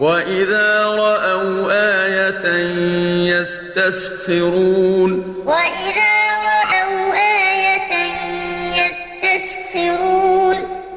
وَإِذَا رَأَوْا آيَةً يَسْتَسْخِرُونَ وَإِذَا